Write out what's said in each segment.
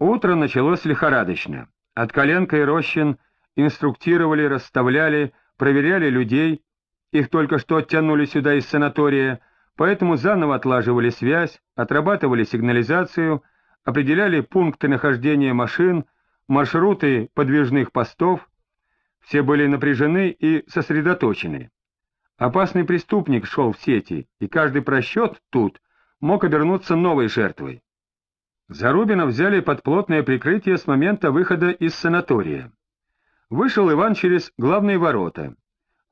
Утро началось лихорадочно. От Коленка и Рощин инструктировали, расставляли, проверяли людей, их только что оттянули сюда из санатория, поэтому заново отлаживали связь, отрабатывали сигнализацию, определяли пункты нахождения машин, маршруты подвижных постов. Все были напряжены и сосредоточены. Опасный преступник шел в сети, и каждый просчет тут мог обернуться новой жертвой. Зарубина взяли под плотное прикрытие с момента выхода из санатория. Вышел Иван через главные ворота.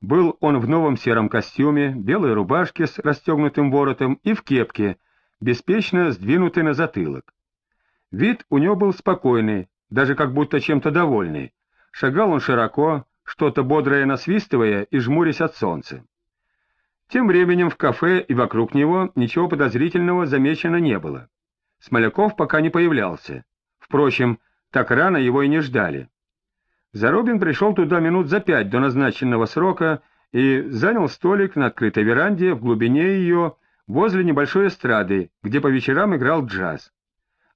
Был он в новом сером костюме, белой рубашке с расстегнутым воротом и в кепке, беспечно сдвинутой на затылок. Вид у него был спокойный, даже как будто чем-то довольный. Шагал он широко, что-то бодрое насвистывая и жмурясь от солнца. Тем временем в кафе и вокруг него ничего подозрительного замечено не было. Смоляков пока не появлялся. Впрочем, так рано его и не ждали. Зарубин пришел туда минут за пять до назначенного срока и занял столик на открытой веранде в глубине ее, возле небольшой эстрады, где по вечерам играл джаз.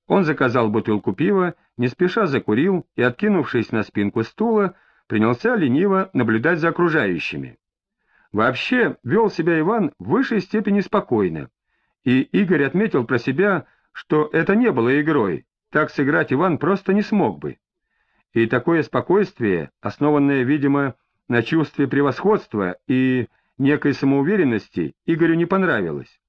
Он заказал бутылку пива, не спеша закурил и, откинувшись на спинку стула, принялся лениво наблюдать за окружающими. Вообще вел себя Иван в высшей степени спокойно, и Игорь отметил про себя, что это не было игрой, так сыграть Иван просто не смог бы. И такое спокойствие, основанное, видимо, на чувстве превосходства и некой самоуверенности, Игорю не понравилось.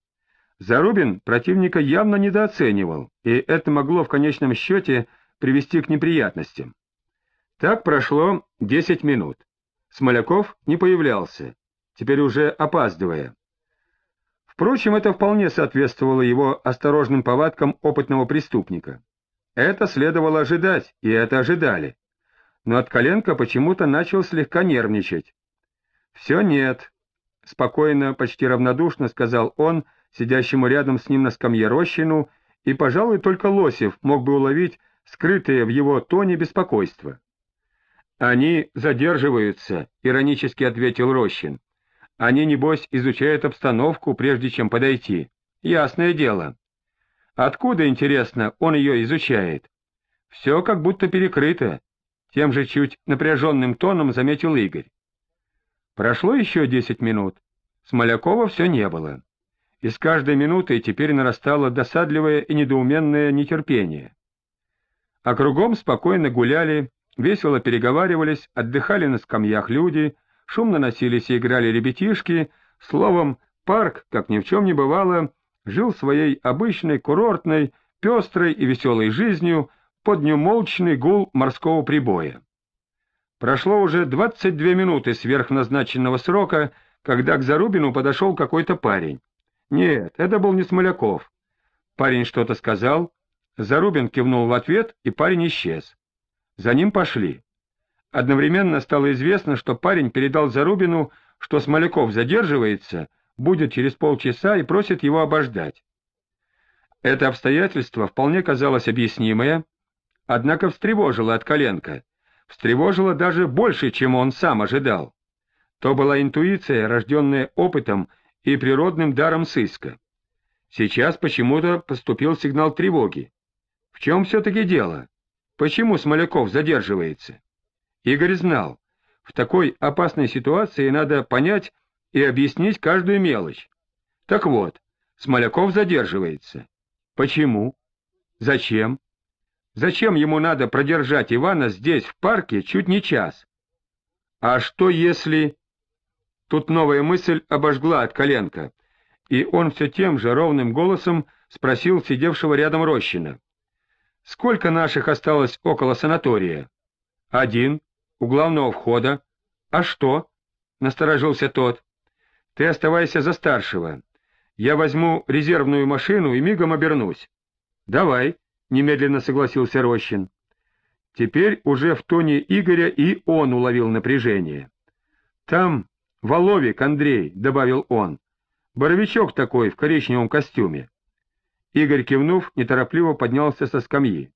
Зарубин противника явно недооценивал, и это могло в конечном счете привести к неприятностям. Так прошло десять минут. Смоляков не появлялся, теперь уже опаздывая. Впрочем, это вполне соответствовало его осторожным повадкам опытного преступника. Это следовало ожидать, и это ожидали. Но от коленка почему-то начал слегка нервничать. «Все нет», — спокойно, почти равнодушно сказал он, сидящему рядом с ним на скамье Рощину, и, пожалуй, только Лосев мог бы уловить скрытое в его тоне беспокойство. «Они задерживаются», — иронически ответил Рощин. Они, небось, изучают обстановку, прежде чем подойти. Ясное дело. Откуда, интересно, он ее изучает? Все как будто перекрыто. Тем же чуть напряженным тоном заметил Игорь. Прошло еще десять минут. Смолякова все не было. И с каждой минутой теперь нарастало досадливое и недоуменное нетерпение. А кругом спокойно гуляли, весело переговаривались, отдыхали на скамьях люди — шумно носились и играли ребятишки, словом, парк, как ни в чем не бывало, жил своей обычной курортной, пестрой и веселой жизнью под неумолчный гул морского прибоя. Прошло уже 22 минуты сверхназначенного срока, когда к Зарубину подошел какой-то парень. Нет, это был не Смоляков. Парень что-то сказал, Зарубин кивнул в ответ, и парень исчез. За ним пошли. Одновременно стало известно, что парень передал Зарубину, что Смоляков задерживается, будет через полчаса и просит его обождать. Это обстоятельство вполне казалось объяснимое, однако встревожило от коленка, встревожило даже больше, чем он сам ожидал. То была интуиция, рожденная опытом и природным даром сыска. Сейчас почему-то поступил сигнал тревоги. В чем все-таки дело? Почему Смоляков задерживается? Игорь знал, в такой опасной ситуации надо понять и объяснить каждую мелочь. Так вот, Смоляков задерживается. Почему? Зачем? Зачем ему надо продержать Ивана здесь, в парке, чуть не час? А что если... Тут новая мысль обожгла от коленка, и он все тем же ровным голосом спросил сидевшего рядом Рощина. «Сколько наших осталось около санатория?» «Один у главного входа. — А что? — насторожился тот. — Ты оставайся за старшего. Я возьму резервную машину и мигом обернусь. — Давай, — немедленно согласился Рощин. Теперь уже в тоне Игоря и он уловил напряжение. — Там Воловик Андрей, — добавил он, — боровичок такой в коричневом костюме. Игорь, кивнув, неторопливо поднялся со скамьи.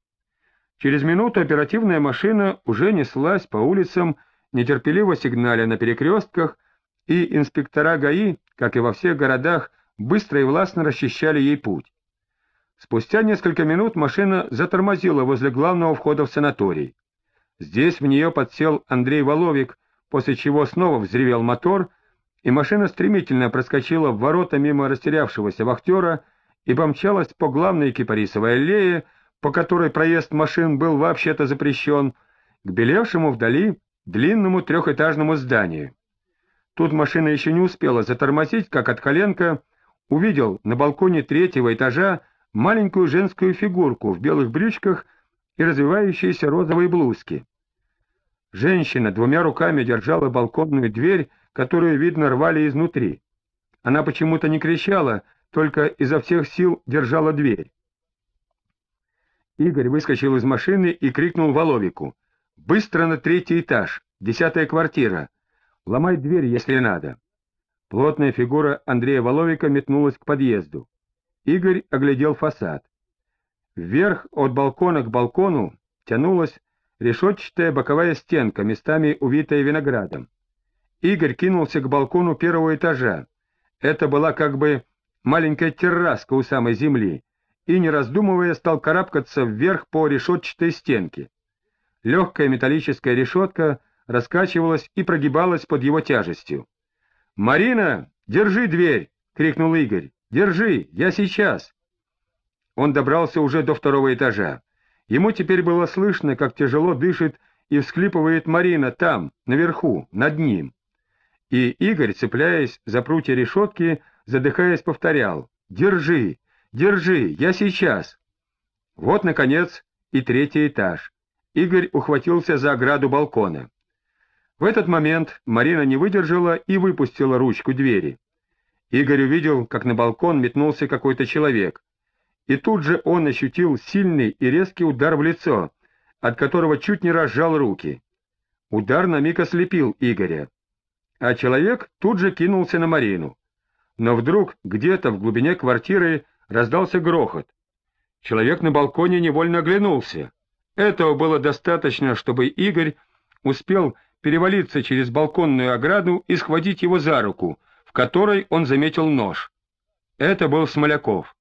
Через минуту оперативная машина уже неслась по улицам, нетерпеливо сигналя на перекрестках, и инспектора ГАИ, как и во всех городах, быстро и властно расчищали ей путь. Спустя несколько минут машина затормозила возле главного входа в санаторий. Здесь в нее подсел Андрей Воловик, после чего снова взревел мотор, и машина стремительно проскочила в ворота мимо растерявшегося вахтера и помчалась по главной кипарисовой аллее, по которой проезд машин был вообще-то запрещен, к белевшему вдали длинному трехэтажному зданию. Тут машина еще не успела затормозить, как от коленка увидел на балконе третьего этажа маленькую женскую фигурку в белых брючках и развивающиеся розовые блузки. Женщина двумя руками держала балконную дверь, которую, видно, рвали изнутри. Она почему-то не кричала, только изо всех сил держала дверь. Игорь выскочил из машины и крикнул Воловику. «Быстро на третий этаж, десятая квартира. Ломай дверь, если надо». Плотная фигура Андрея Воловика метнулась к подъезду. Игорь оглядел фасад. Вверх от балкона к балкону тянулась решетчатая боковая стенка, местами увитая виноградом. Игорь кинулся к балкону первого этажа. Это была как бы маленькая терраска у самой земли, и, не раздумывая, стал карабкаться вверх по решетчатой стенке. Легкая металлическая решетка раскачивалась и прогибалась под его тяжестью. «Марина, держи дверь!» — крикнул Игорь. «Держи, я сейчас!» Он добрался уже до второго этажа. Ему теперь было слышно, как тяжело дышит и всклипывает Марина там, наверху, над ним. И Игорь, цепляясь за прутья решетки, задыхаясь, повторял «Держи, держи, я сейчас!» Вот, наконец, и третий этаж. Игорь ухватился за ограду балкона. В этот момент Марина не выдержала и выпустила ручку двери. Игорь увидел, как на балкон метнулся какой-то человек, и тут же он ощутил сильный и резкий удар в лицо, от которого чуть не разжал руки. Удар на миг ослепил Игоря, а человек тут же кинулся на Марину. Но вдруг где-то в глубине квартиры раздался грохот. Человек на балконе невольно оглянулся. Этого было достаточно, чтобы Игорь успел перевалиться через балконную ограду и схватить его за руку, в которой он заметил нож. Это был Смоляков.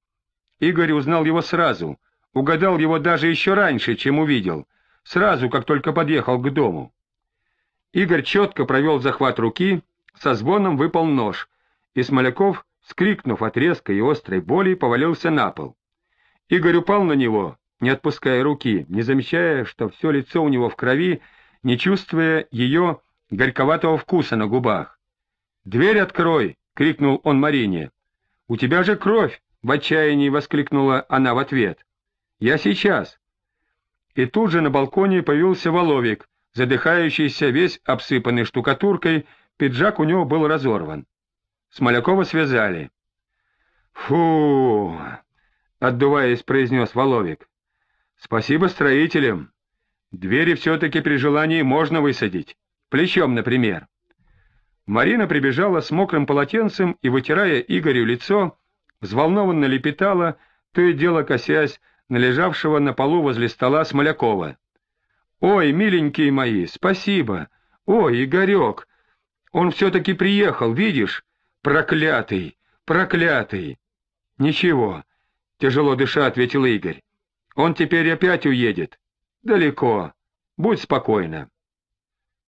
Игорь узнал его сразу, угадал его даже еще раньше, чем увидел, сразу, как только подъехал к дому. Игорь четко провел захват руки, со звоном выпал нож, и Смоляков, скрикнув от резкой и острой боли, повалился на пол. Игорь упал на него, не отпуская руки, не замечая, что все лицо у него в крови, не чувствуя ее горьковатого вкуса на губах. «Дверь открой!» — крикнул он Марине. «У тебя же кровь!» — в отчаянии воскликнула она в ответ. «Я сейчас». И тут же на балконе появился Воловик, задыхающийся, весь обсыпанный штукатуркой, пиджак у него был разорван. Смолякова связали. «Фу!» — отдуваясь, произнес Воловик. «Спасибо строителям. Двери все-таки при желании можно высадить. Плечом, например». Марина прибежала с мокрым полотенцем и, вытирая Игорю лицо, взволнованно лепетала, то и дело косясь на лежавшего на полу возле стола Смолякова. «Ой, миленькие мои, спасибо! Ой, Игорек! Он все-таки приехал, видишь? Проклятый! Проклятый!» «Ничего», — тяжело дыша ответил Игорь. «Он теперь опять уедет. Далеко. Будь спокойна».